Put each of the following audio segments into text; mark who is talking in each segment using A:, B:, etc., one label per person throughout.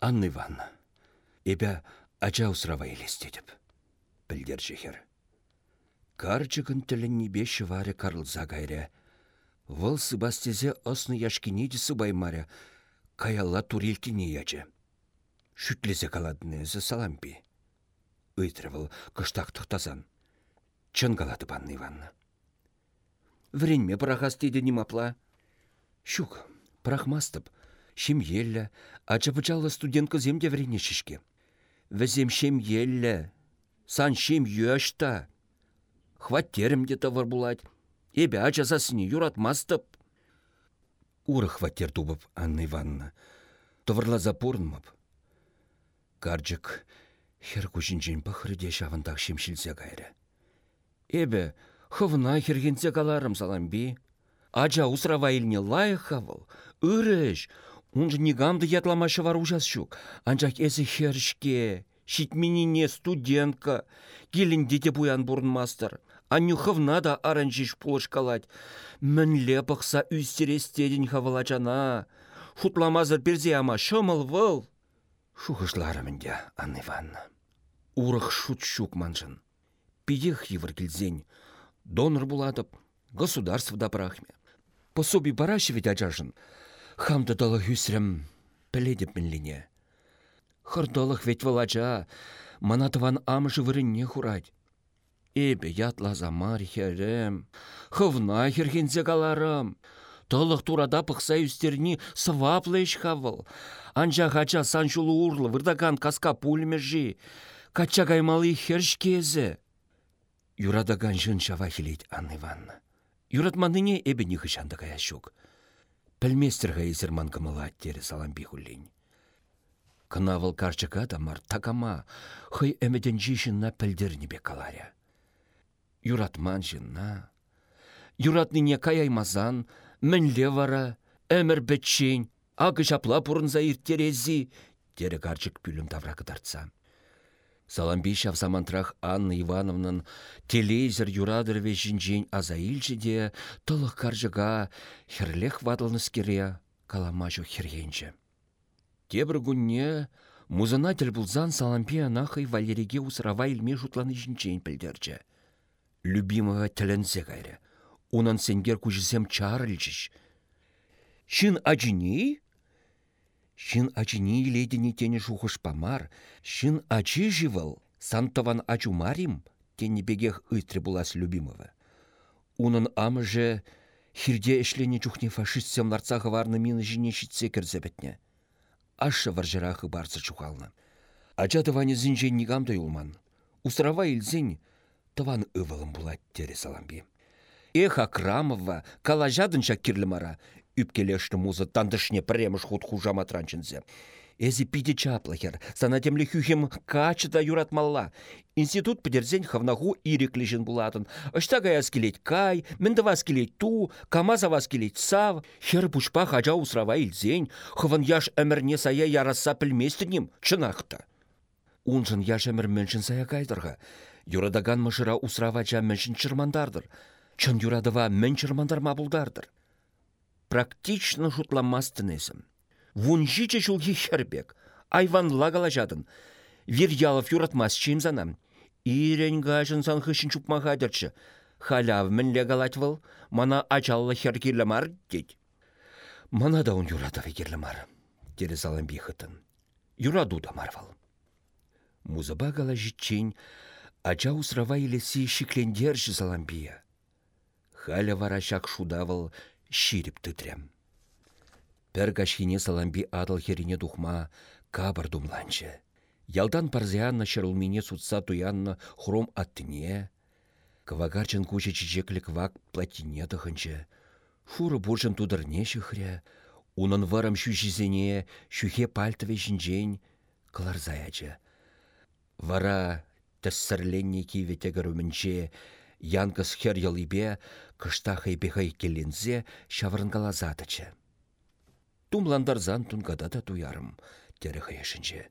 A: Анны Ивановна, эбя ача усрава елестедіп. Білдер жехер. Карчыкын тіліннебе шываре карлза гайре. Выл сыбастезе осны яшкинеде сыбаймаря, каялла турелтіне ячы. Шүтлезе каладнезі салампи. Ыйтрывыл кыштақ тұқтазан. Чын калады Анны Ивановна. Вренме прахас тейді немапла. Шук, прахмастып, шим еллі, ача пычалы студентка земде врене шишке. Візем шем еллі, сан шем юашта. Хваттерімде тавар булать. Эбе ача засыне юратмастып. Уры хваттер тубып Анна Ивановна. Товарла запорнмап. Карджик хер кучинчен пахрыде шавындақ шемшілсе кайры. Эбе, хывна хергенсе каларым саламби. Ача усрава илне лайық хавыл. Үріш, унжы негамды ятламашы var ужас шук. Анчак эсі хершке, шитменине студентка, келін дете буян бурнмастер. Анюховна да аранжиш пулышкалать. Мінле пықса үстерестедін хавалачана. Шутламазыр берзе ама шымыл выл. Шухышларымынде, Анна Ивановна. Урых шут шук манжын. Пиех евір келзен. Донор буладып, государство да прахме. Пособи ведь ажажын. Хамды далы хүсірім, піледіп мінліне. Хырдылық ведь валача, манатыван амышы вырынне хурать. Эбе ятлаза мар херем, хывна хергензе каларым. Тылық турада пықса үстерні сываплы хавыл. Анжа хача саншулы урлы вырдаган каска пульмежи. Кача каймалы херш кезі. Юрадаган жын шава хилейт Анна Ивановна. Юратманыне эбе не хышанды кая шук. Пәлместер езерман кымыла тері саламби хуллень. Кынавыл карчыка да мар такама, хый әмеден жишінна пәлдернебе каларя. Юратман жынна. Юратныне каяймазан, мінле вара, әмір бітшен, ағы жапла бұрынза ирттерези, тері карчык пүлім тавра кыдарца. Саламби шавсамантрах Анна Ивановнын телейзер юрадырве жинжен азаилчі де тылық каржыга херлех вадылныс каламажу хергенчі. Тебір күнне музына тіл бұлзан Саламби анахай Валериге усырава илме жутланы жинжен пілдерчі. Любимого тілінзе гайры. Унан сенгер күжісем чарылчыш. Шын ажыни? Шын ачыни илейдіне тені жухыш памар, шын ачы живал, сантован ачумарим, тені бегех ытры булас любимого. Унын амыжы хирде эшлене чухне фашистсем ларцағы варны мины жіне шитсе кірзебетне. Ашы варжырахы барсы чухалны. Ача тыване зінжен негамды юлман. Усрава илзін тыван ывылым булат тере саламби. Эх, Акрамова, калажадынша кирлімара, үпкелешті музы тандышне премыш худ хужа матранчынзе. Эзі пиде чаплахер, санатемлі хюхем качыда юратмалла. Институт підерзен хавнаху иреклежін булатын. Ышта гаяс келет кай, мінді вас келет ту, камаза вас келет сав. Хер пушпа хажа усрава илзен, хыван яш әмірне сая яраса пілместінем, чынақта. Унжын яш әмір міншін сая кайдырға. Юрадаган мышыра усрава жа міншін чырмандардыр. Чын юрадыва мін чырмандар мабулдардыр практично шутламастынесім. Вунжиче шулхи хербек, айван лагала жадын. Вирялов юратмас чимзанам. Ирен гажын сан хышын чупмахадырчы. Халяв мінле галатвыл, мана ачаллы херкерлі мар дед. Мана да он юратавы керлі мар, деді залын бейхытын. Юраду да марвал. Музыба гала житчен, ача усрава илесі шиклендерші заламбия. Халя вара шак шудавыл, ширип тытрям. Пәр кашхине саламби адыл херине духма кабар думланчы. Ялдан парзианна шырылмине сутса туянна хром аттыне, квагарчын куча чечеклік вак платине тахынчы. Шуры буржын тудырне шыхря, унын варам шүшізене, шүхе пальтыве жінжен, кыларзаячы. Вара тәссірленне кивете көрімінче, янкас хер ялибе, кыштахай бехай келлензе шавырынгалазатычы. Тумландарзан тунгада да туярым, тері хаяшынче,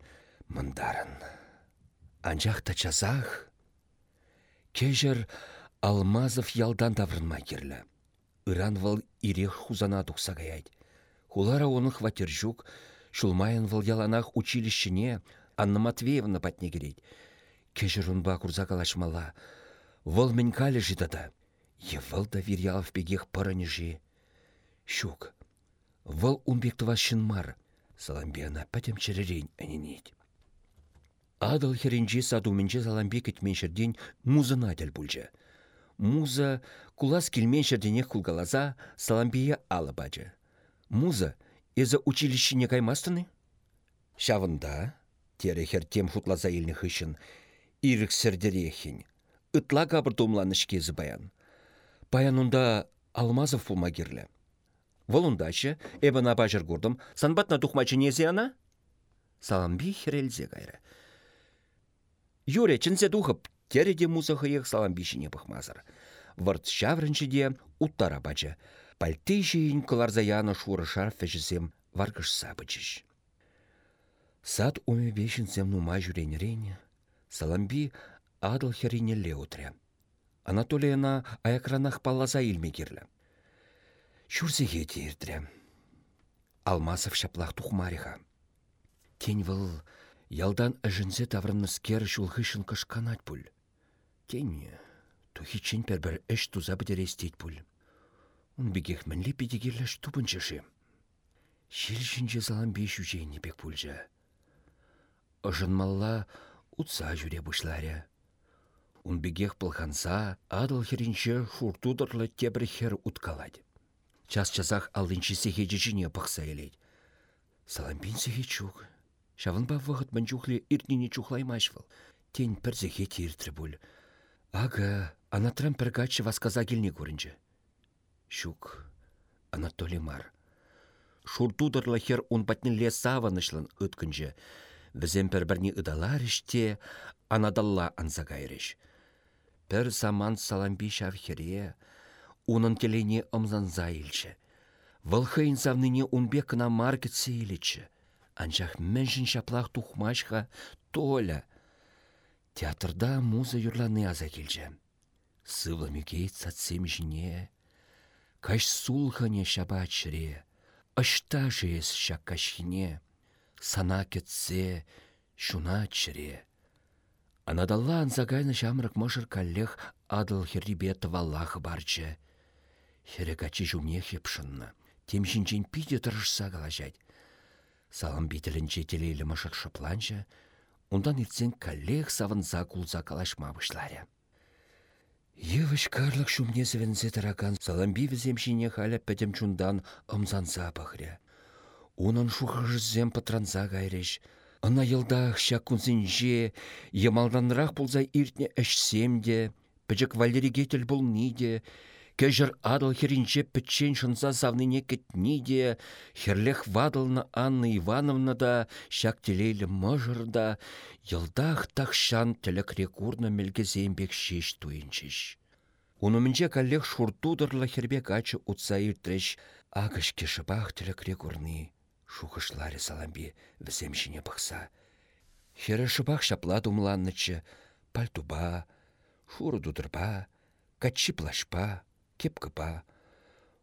A: мындарын. Анжақта чазах, кежер Алмазов ялдан таврынмай керлі. Иран вал ирех хузана тұқса гаять. Хулара оны хватер жүк, Шулмайын выл яланах училищене Анна Матвеевна патне керейд. Кежірунба курза калашмала. Вăл мӹнь калі житата. Евыл да вирялов пегех пырынежи. Щук. Вăл мар. Саламбена пәтем черерейн әненет. Адыл херенче садуменче саламбе кетменшерден музына дәл бүлжі. Муза кулас келменшерденех кулгалаза саламбие алы бачы. Муза, езі училищене каймастыны? Шавында, терехер тем хутлаза елні хышын, ирік сірдерехін. Ытла кабыр тумланыш кезі баян. Баянунда алмазов пулма керлі. Волундачы, эбана бажыр гурдым, санбатна тухмачы незе ана? Саламби херелзе кайры. Юре чынсе тухып, тереде музыхы ех саламбишіне бұхмазыр. Вард шаврынчыде уттара бачы. Пальты жейін кыларзаяны шуры шарфы жізем варгыш сабычыш. Сад уме бешінсем нума жүренерейне, саламби адыл херинелле утря. Анатолияна аякранах палласа илме керлі. Шурзеге дейірдірі. Алмасов шаплах тухмариха. Тень выл ялдан әжінзе таврынны скер шулхышын кышканат пуль. Тень тухичен пербір эш туза бідерестейт пуль. Он бігех мінлі педегерләш тупынчышы. Шел жінже залан беш үжейні бек пульжа. Ыжынмалла утса жүре бұшларя. Он бігех пылханса, адыл херінше шуртудырлы тебір хер уткаладь. Час часах аллинчисе хеджичине пықса елейд. Салампинсе хечук. Шавынба вғыт манчухле иртнине чухлаймашвал. Тень пірзеге тиртрі бұл. Ага, анатрам піргачы васказа көрінчі. Шук, Анатолий Мар. Шуртудырлы хер он патнелле саванышлын ыткінжі. Візем пір бірні ыдалар іште, анадалла анзагайрыш. Пір саман саламби шав хере, Унын телене ымзанза илчче. Вăлхăйн савнине унбе кына маркетсе илечче. Анчах мменншн çаплах тухмашха толя. Театрда муза юрланы аза килчче. Сывлы мюкейт сатсем жіне. Каш сулхане çапа чре. Ышта жес çак кашхине. Сана кетсе, шуна чре. Анадалла анзагайны çамрăк мышыр каллех адыл херрибе тываллах барчче. Херекачи жумне хепшынна. Тем жинчен пиде тұрышса қалажать. Салам бителінче телейлі мұшық шыпланча, ондан ертсен коллег савынса кулса калашма бұшларя. Евыш карлық шумне зівінзе таракан саламби віземшіне халя пәдем чундан ымзанса пахря. Унын шухыжызем патранса гайреш. Ына йылдах шак кунсенже, ямалданрақ пулза иртне әшсемде, пәжік валери кетел бұл ниде, Кәжір адыл херінче пітчен шынса савныне кетниде, херлех вадылна Анна Ивановна да, шак телейлі мұжыр да, йылдах тақшан тілік рекурна мелгезембек шеш туинчиш. Унымінче каллех шуртудырлы хербек ачы утса иртреш, агыш кешіпақ тілік рекурны, шухышларе саламби віземшіне бұқса. Хері шыпақ шапла думланнычы, пальтуба, шуры дудырба, качы плашпа, кепкіпа.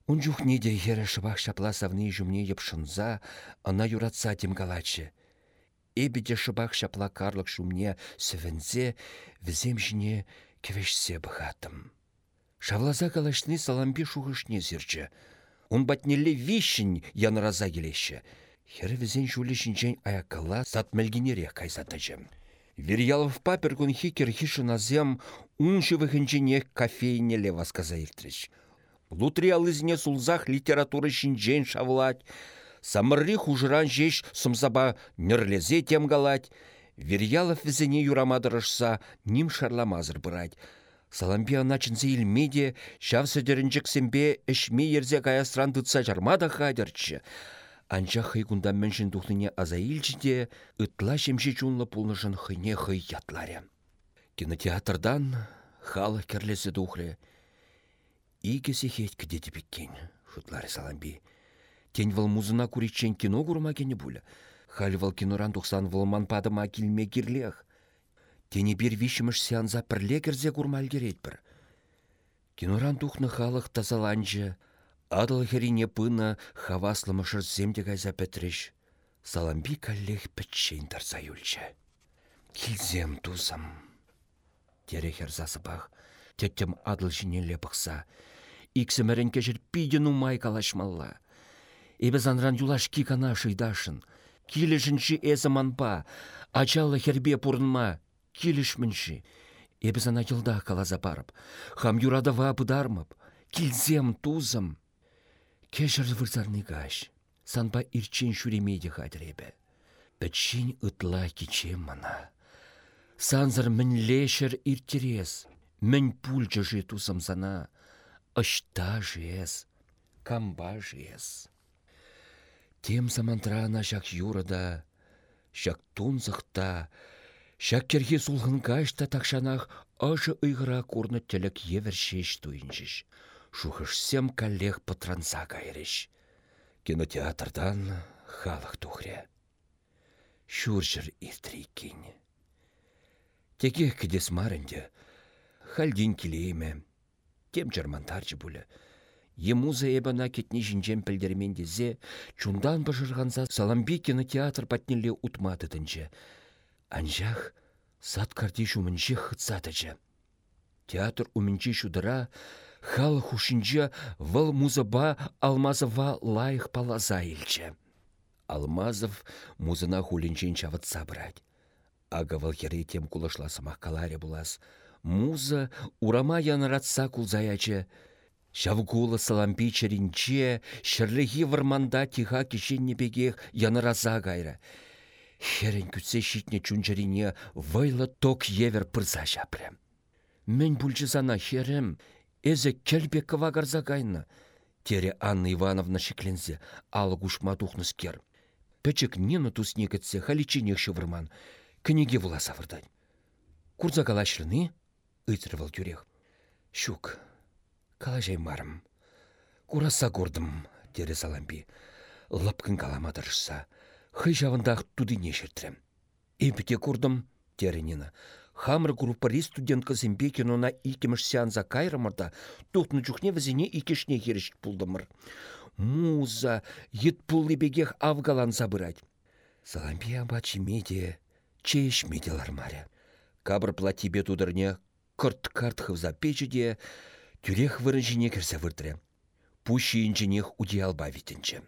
A: Он де хері шыбақ шапла савны жүмне епшынза, ана юратса темгалачы. Эбеде шыбақ шапла карлық шумне сөвінзе, візем жіне кевешсе бұхатым. Шавлаза калашны саламби шуғышне зірчі. Он батнелі вишін янраза келеші. Хері візен жулі жінчен аяккала сат мәлгенерек кайзатачым. Вирьялов папер кун хикер хишыназем унши вахынчине кофейнеле васказа иртрич. Лутри алызне сулзах литература шинчен шавлать, самырри хужран жеш сымсаба нерлезе темгалать, Вирьялов візіне юрамадырышса ним шарламазыр бұрать. Саламби аначынсы илмеде, шав сөдерінчік сімбе ішме ерзе каястран тұтса жармада хадерчі. Анча хый кунда міншін тухныне аза илчіде, ытла шемші чунлы пулнышын хыне хый ятларе. Кинотеатрдан халы керлесі тухры. Иге сехет кдеті беккен, шутлары саламби. Тень выл музына куричен кино курма кені буля. Халі выл киноран тухсан вылман падыма килме кирлех. Тені бір вишіміш сеанза пірле керзе курмал керет бір. Киноран тухны халық тазаланчы, Адыл херине пына хаваслымышыр земде кайза петреш. Саламби каллех пӹччен тарса юлчче. Килзем тусам. Тере херзасы бах, теттем адыл жинелле пықса. Иксімерін кешір пиден умай калашмалла. Эбі занран юлаш кикана шыйдашын. Килешінші эзі манпа, ачалы хербе пурнма, килешмінші. Эбі зана йылда калаза барып, хам юрадава пыдармып, килзем тузым. Кешір вырзарны гаш, санпа ирчен шүремейде хадребе. Пәтшін ытла кичем мана. Санзыр мін лешір иртерес, мін пульчы жи тузым зана, ышта жес, камба жес. Тем самантрана жак юрада, жак тунзықта, жак керге сулғын кашта такшанах ыжы ыйғыра курны тілік евер шеш туйыншыш. Шухышсем коллег патранса кайрыш. Кинотеатрдан халық тухре. Шуржыр иртрикин. Теге кедес марынде, хальдин килейме, тем жармантарчы бұлі. Емуза эбана кетні жінжен пілдермендезе, чундан бажырғанса саламби кинотеатр патнеле утматыдынчы. Анжақ сат карди шумынче хытсатычы. Театр умінче шудыра, хал хушинче вăл музыба алмазыва лайық палаза илчче. Алмазов музына хулинчен чавытса брать. Ага вăл хере тем кулашласымах каларе булас. Муза урама яныратса кулзаячы. Шавгулы салампи черинче, шырлыхи варманда тиха кишенне бегех яныраза гайра. Херен күтсе шитне чунчарине вайлы ток евер пырза жапры. Мен сана херем, эзе келбе кывагарза гайны. Тере Анна Ивановна шеклензе, алы гушма тухныс кер. Пәчік нені тусне кетсе халичинех шывырман, книге вула савырдань. Курза калашлыны? Ыйтрывал тюрех. Щук, калажай марым. Кураса курдым, тере салампи. Лапкын каламадырышса. Хый жавындақ тудыне шертрем. Эпіте курдым, тере Нина. Хамыр группари студентка зембе кинона икемеш сеанса кайрымырда, тухны чухне візіне икешне херіш пулдымыр. Муза, ет пулы бегех авгалан забырать. Салампи абачи меде, чеш меделар маря. Кабр платибе тудырне кырт-карт хывза печеде, тюрех вырынжине кірсе выртре. Пущи инженех удиалба витінче.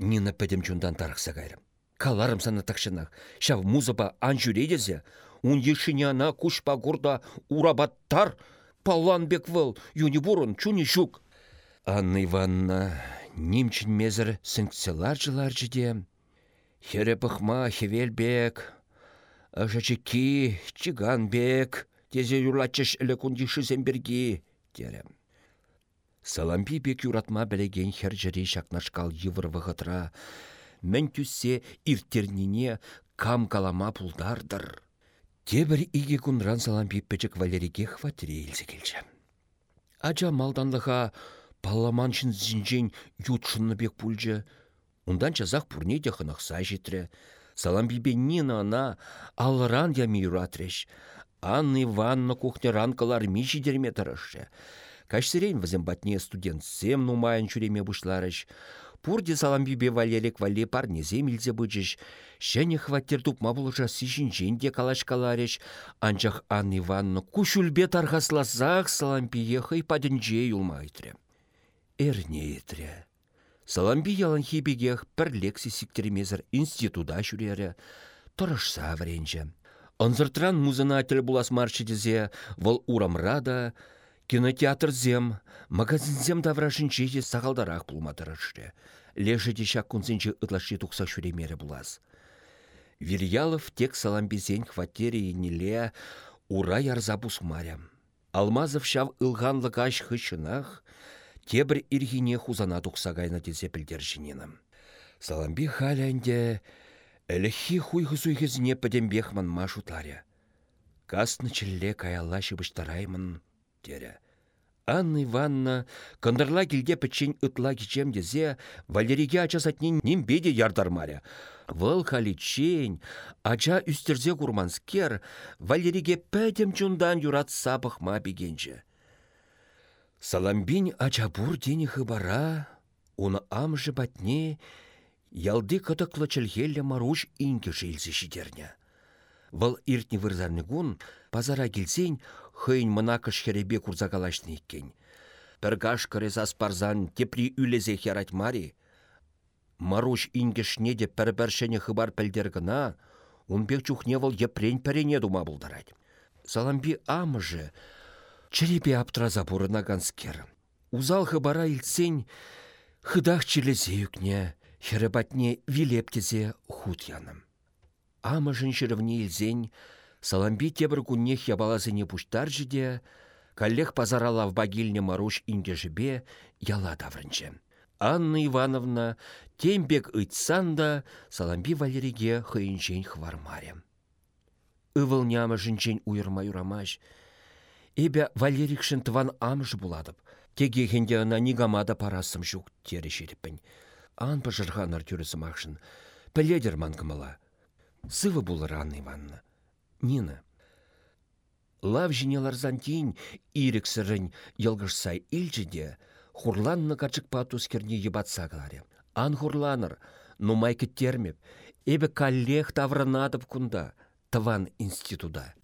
A: Нина пәдем чундан тарықса кайрым. Каларым саны такшынақ. Шав музыба ан жүредезе, ун ана кушпа гурда урабаттар, палланбек выл, юни бурын, чуни жук. Анна Ивановна, немчин мезір сіңкселар жылар жіде. Хере пықма хевелбек, ажачеки, чиганбек, тезе юрлачыш әлі күндіші земберги, дерем. Салампи бек юратма білеген хер жіре шакнашкал йывыр вғытра, мән түссе иртернине кам калама пулдардыр. Тебір иге күнран салампи печек Валериге хватире елсе келчі. Ача малданлыға палламаншын зінжен ютшынны бек пульжы. Ундан чазақ пурне де хынықса жетірі. Салампипе нина ана алыран ями юратреш. Анны Иванна кухня калар миші дерме тарышы. Кашсырен візім батне студент сем нумайын чуреме бұшларыш. Пурде саламбибе валерек вале парнезе милзе бычыш. Шәне хваттер тупма бұлыша сишінчен де калашкаларыш. Анчах Анна Иванна кушулбе тархасласақ саламбие хай падінже юлмайтре. Эрне етре. Саламби ялан хибегех пір лекси сиктермезір институда жүрері. Тұрышса вренже. Анзыртран музына тіл булас маршидезе, вол урамрада, Кинотеатр зем, магазин зем даврашынче де сағалдарақ пулматырышты. Лежі де шак күнсенче ытлашы тұқса шүремері бұлаз. Вильялов тек саламбезен хватере енеле ура ярза маря. Алмазов шав ылғанлы аш хышынах, тебір иргине хузана тұқса гайна десе жиненім. Саламби халянде әліхи хуйхы-суйхызіне пәдембехман машутаря. Касны чілле каялла шыбыштараймын тере. Анна Ивановна кындырла келге пічен ытла кичем дезе, Валерийге ачасатнен нембеде ярдармаря. Вăл халичень, ача үстерзе курманскер, Валерийге пәдем чундан юрат сапықма бігенче. Саламбин ача бур дені хыбара, уны амжы батне, Ялды кытыклы чілгелі маруш ингі жилзі жидерне. Вăл иртне вырзарны гун, пазара келсен, хыйн мына кышхеребе курзагалашны иккен. Піргаш кыресас парзан тепри үлезе херать мари. Маруш ингешне де пәрбәршене хыбар пәлдер гына, унбек чухне вăл епрен пәрене дума булдарать. Саламби амыжы, черепе аптраза бурына ганскер. Узал хыбара илсен, хыдах чилезе юкне, херебатне вилептезе худ яным. Амыжын шырывне илзен, саламби тебір күннех ябалазыне пуштар коллег пазарала в багильне маруш ингежібе яла даврынче. Анна Ивановна тембек ыйтсан да саламби Валериге хыйынчен хвармаре. Ывыл нямы жінчен уйырма юрамаш. Эбе Валерикшін тыван амыш буладып. Теге хенде ына нигамада парасым жүк тері жеріппін. Ан пыжырғанар түрісім ақшын. Піледер манкымыла. Сывы булыр Анна Ивановна. Нина. Лав жинеларзан тейін ирік сырын елгішсай илчіде, хурланны качык патус керне ебатса каларе. Ан хурланыр, нумай кеттермеп, эбі коллег таврынадып кунда, тыван институда.